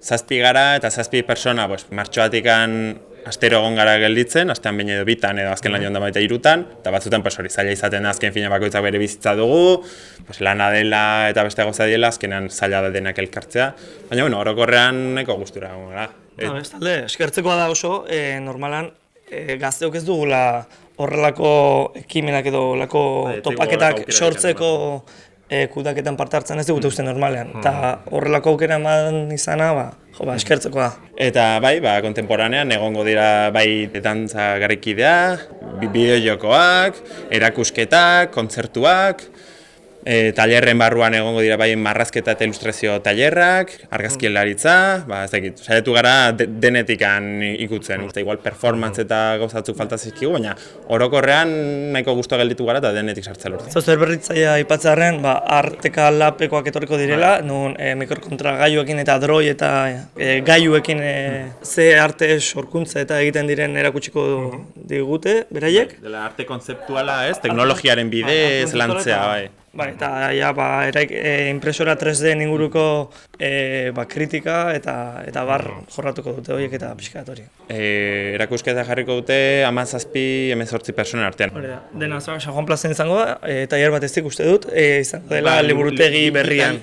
Zazpi gara eta zazpi persona, pues, martxoatikan astero egon gara gelditzen, astean baino edo bitan edo azken lan joan baita irutan, eta batzutan pues, hori zaila izaten da azken fina bakoitzak bere bizitza dugu, pues, lana dela eta beste gauza diela, azkenean zaila da denak elkartzea, baina bueno, orokorrean nahiko gustura egon gara. No, bestalde, eskertzekoa da oso, e, normalan e, gazteok ez dugula horrelako ekimenak edo lako Bai, ez topaketak sortzeko e, kudaketan parte hartzen ez dugu uste normalean. Eta horrelako aukera eman izana, ba, jo, ba, eskertzekoa da. Eta bai, ba, kontemporanean egongo dira bai dantza garrikidea, bi- bideojokoak, erakusketak, kontzertuak, e, tailerren barruan egongo dira bai marrazketa eta ilustrazio tailerrak, argazkilaritza, ba, ez dakit, saiatu gara de, denetikan ikutzen, uste igual performance eta gauzatzuk falta zizkigu, baina orokorrean nahiko guztua gelditu gara eta denetik sartzea lortzen. Zer berritzaia aipatzearren, ba, arteka lapekoak etorriko direla, nun e, mikrokontra gaiuekin eta droi eta e, gaiuekin e, ze arte sorkuntza eta egiten diren erakutsiko digute, beraiek. Dela arte kontzeptuala, ez? Teknologiaren bidez lantzea, bai. Bai, eta ja, ba, eraik, e, impresora 3D inguruko e, ba, kritika eta eta bar jorratuko dute horiek eta pixkat hori. E, erakusketa jarriko dute amazazpi, emezortzi personen artean. Hori da, dena San Juan plazan izango da, e, tailer bat ez uste dut, e, izango dela Ba, liburutegi li- berrian.